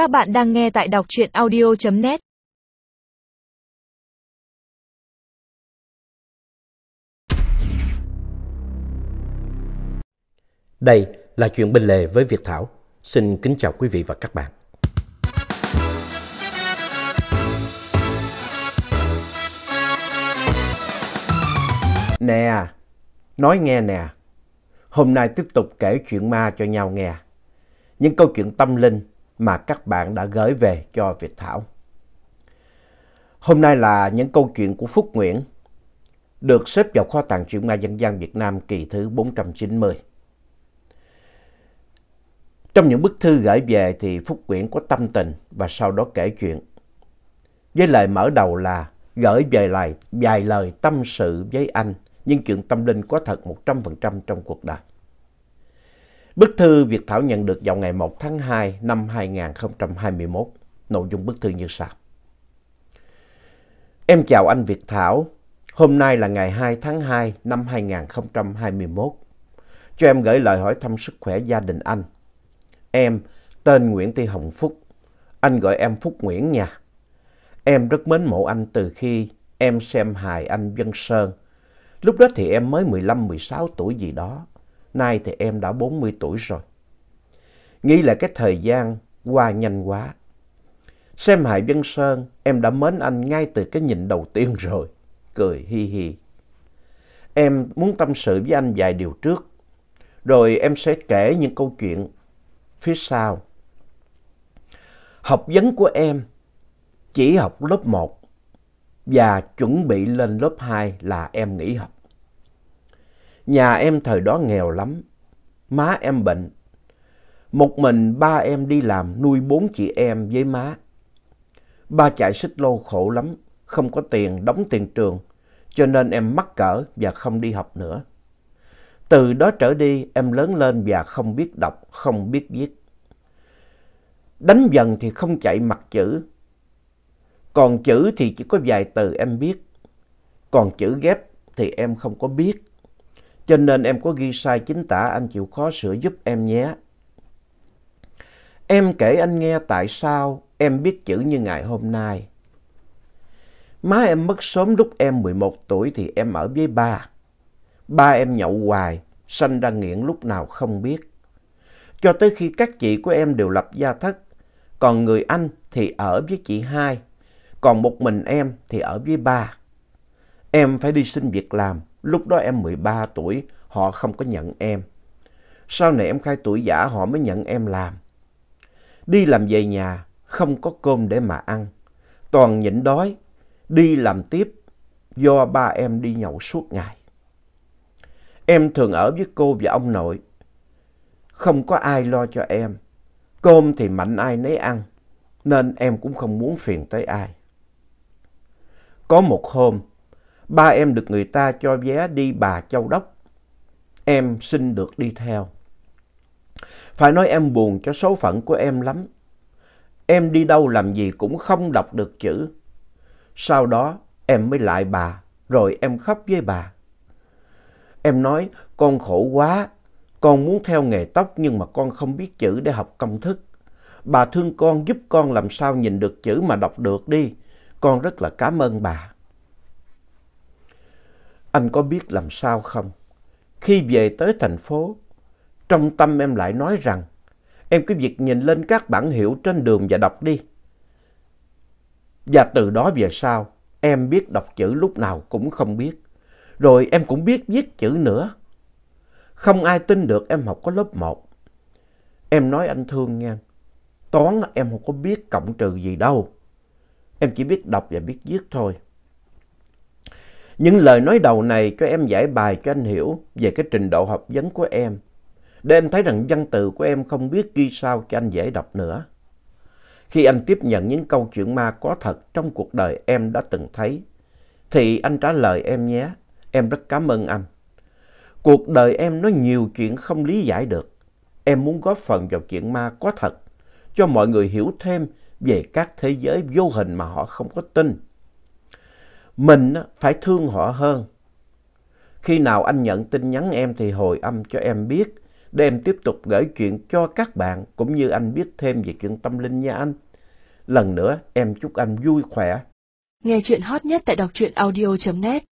Các bạn đang nghe tại đọc truyện audio.net Đây là chuyện bên lề với Việt Thảo. Xin kính chào quý vị và các bạn. Nè, nói nghe nè, hôm nay tiếp tục kể chuyện ma cho nhau nghe. Những câu chuyện tâm linh mà các bạn đã gửi về cho Việt Thảo. Hôm nay là những câu chuyện của Phúc Nguyễn, được xếp vào kho tàng truyện ma dân gian Việt Nam kỳ thứ 490. Trong những bức thư gửi về thì Phúc Nguyễn có tâm tình và sau đó kể chuyện. Với lời mở đầu là gửi về lại vài lời tâm sự với anh, nhưng chuyện tâm linh có thật 100% trong cuộc đời. Bức thư Việt Thảo nhận được vào ngày 1 tháng 2 năm 2021. Nội dung bức thư như sau. Em chào anh Việt Thảo. Hôm nay là ngày 2 tháng 2 năm 2021. Cho em gửi lời hỏi thăm sức khỏe gia đình anh. Em, tên Nguyễn Thị Hồng Phúc. Anh gọi em Phúc Nguyễn nha. Em rất mến mộ anh từ khi em xem hài anh Vân Sơn. Lúc đó thì em mới 15-16 tuổi gì đó. Nay thì em đã 40 tuổi rồi. Nghĩ là cái thời gian qua nhanh quá. Xem hại Vân Sơn, em đã mến anh ngay từ cái nhìn đầu tiên rồi. Cười hi hi. Em muốn tâm sự với anh vài điều trước. Rồi em sẽ kể những câu chuyện phía sau. Học vấn của em chỉ học lớp 1 và chuẩn bị lên lớp 2 là em nghỉ học. Nhà em thời đó nghèo lắm, má em bệnh. Một mình ba em đi làm nuôi bốn chị em với má. Ba chạy xích lô khổ lắm, không có tiền đóng tiền trường, cho nên em mắc cỡ và không đi học nữa. Từ đó trở đi em lớn lên và không biết đọc, không biết viết. Đánh dần thì không chạy mặt chữ, còn chữ thì chỉ có vài từ em biết, còn chữ ghép thì em không có biết. Cho nên em có ghi sai chính tả anh chịu khó sửa giúp em nhé. Em kể anh nghe tại sao em biết chữ như ngày hôm nay. Má em mất sớm lúc em 11 tuổi thì em ở với ba. Ba em nhậu hoài, sanh ra nghiện lúc nào không biết. Cho tới khi các chị của em đều lập gia thất, còn người anh thì ở với chị hai, còn một mình em thì ở với ba. Em phải đi xin việc làm, lúc đó em 13 tuổi, họ không có nhận em. Sau này em khai tuổi giả họ mới nhận em làm. Đi làm về nhà, không có cơm để mà ăn. Toàn nhịn đói, đi làm tiếp do ba em đi nhậu suốt ngày. Em thường ở với cô và ông nội. Không có ai lo cho em. Cơm thì mạnh ai nấy ăn, nên em cũng không muốn phiền tới ai. Có một hôm, ba em được người ta cho vé đi Bà Châu Đốc. Em xin được đi theo. Phải nói em buồn cho số phận của em lắm. Em đi đâu làm gì cũng không đọc được chữ. Sau đó em mới lại bà, rồi em khóc với bà. Em nói con khổ quá, con muốn theo nghề tóc nhưng mà con không biết chữ để học công thức. Bà thương con giúp con làm sao nhìn được chữ mà đọc được đi. Con rất là cảm ơn bà. Anh có biết làm sao không? Khi về tới thành phố, trong tâm em lại nói rằng em cứ việc nhìn lên các bản hiệu trên đường và đọc đi. Và từ đó về sau, em biết đọc chữ lúc nào cũng không biết. Rồi em cũng biết viết chữ nữa. Không ai tin được em học có lớp 1. Em nói anh thương nha. Toán em không có biết cộng trừ gì đâu. Em chỉ biết đọc và biết viết thôi. Những lời nói đầu này cho em giải bài cho anh hiểu về cái trình độ học vấn của em. Để anh thấy rằng văn từ của em không biết ghi sao cho anh dễ đọc nữa. Khi anh tiếp nhận những câu chuyện ma có thật trong cuộc đời em đã từng thấy, thì anh trả lời em nhé. Em rất cảm ơn anh. Cuộc đời em nó nhiều chuyện không lý giải được. Em muốn góp phần vào chuyện ma có thật, cho mọi người hiểu thêm về các thế giới vô hình mà họ không có tin. Mình phải thương họ hơn. Khi nào anh nhận tin nhắn em thì hồi âm cho em biết, để em tiếp tục gửi chuyện cho các bạn cũng như anh biết thêm về chuyện tâm linh nha anh. Lần nữa, em chúc anh vui khỏe. Nghe chuyện hot nhất tại đọc truyện audio.net